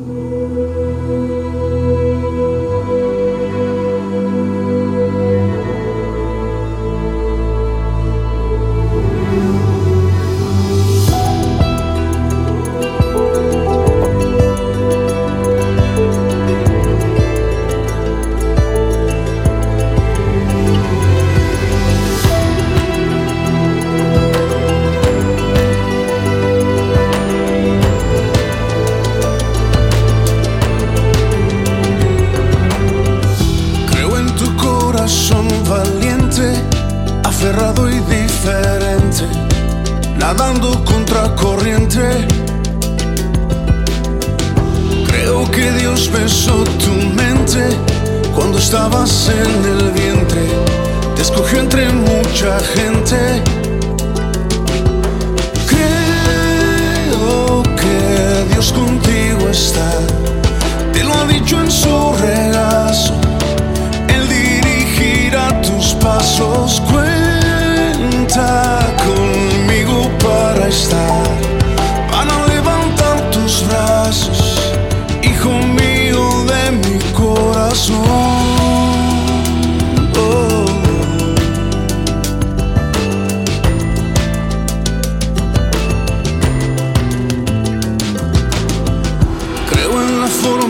Creo aferrado y diferente, nadando contra corriente. Creo que Dios besó tu mente cuando estabas en el vientre, te escogió entre mucha gente.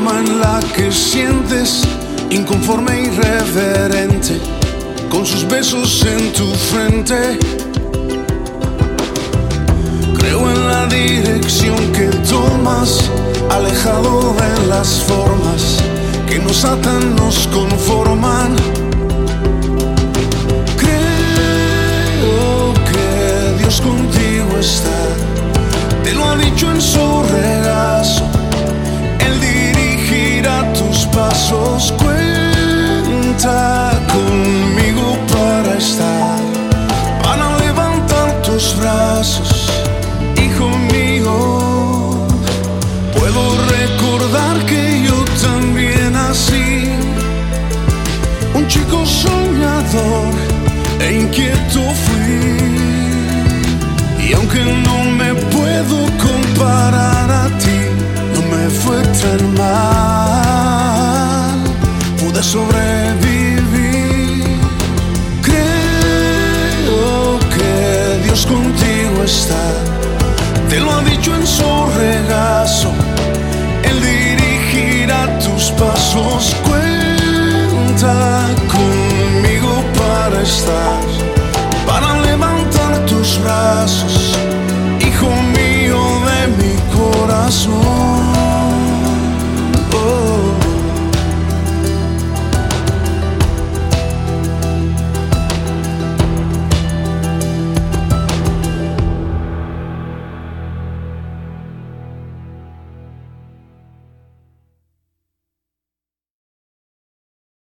Forma en la que sientes, inconforme e irreverente, con sus besos en tu frente. Creo en la dirección que tomas, alejado de las formas que nos atan, nos conforman. te lo ha dicho en su regazo, Él dirigirá tus pasos.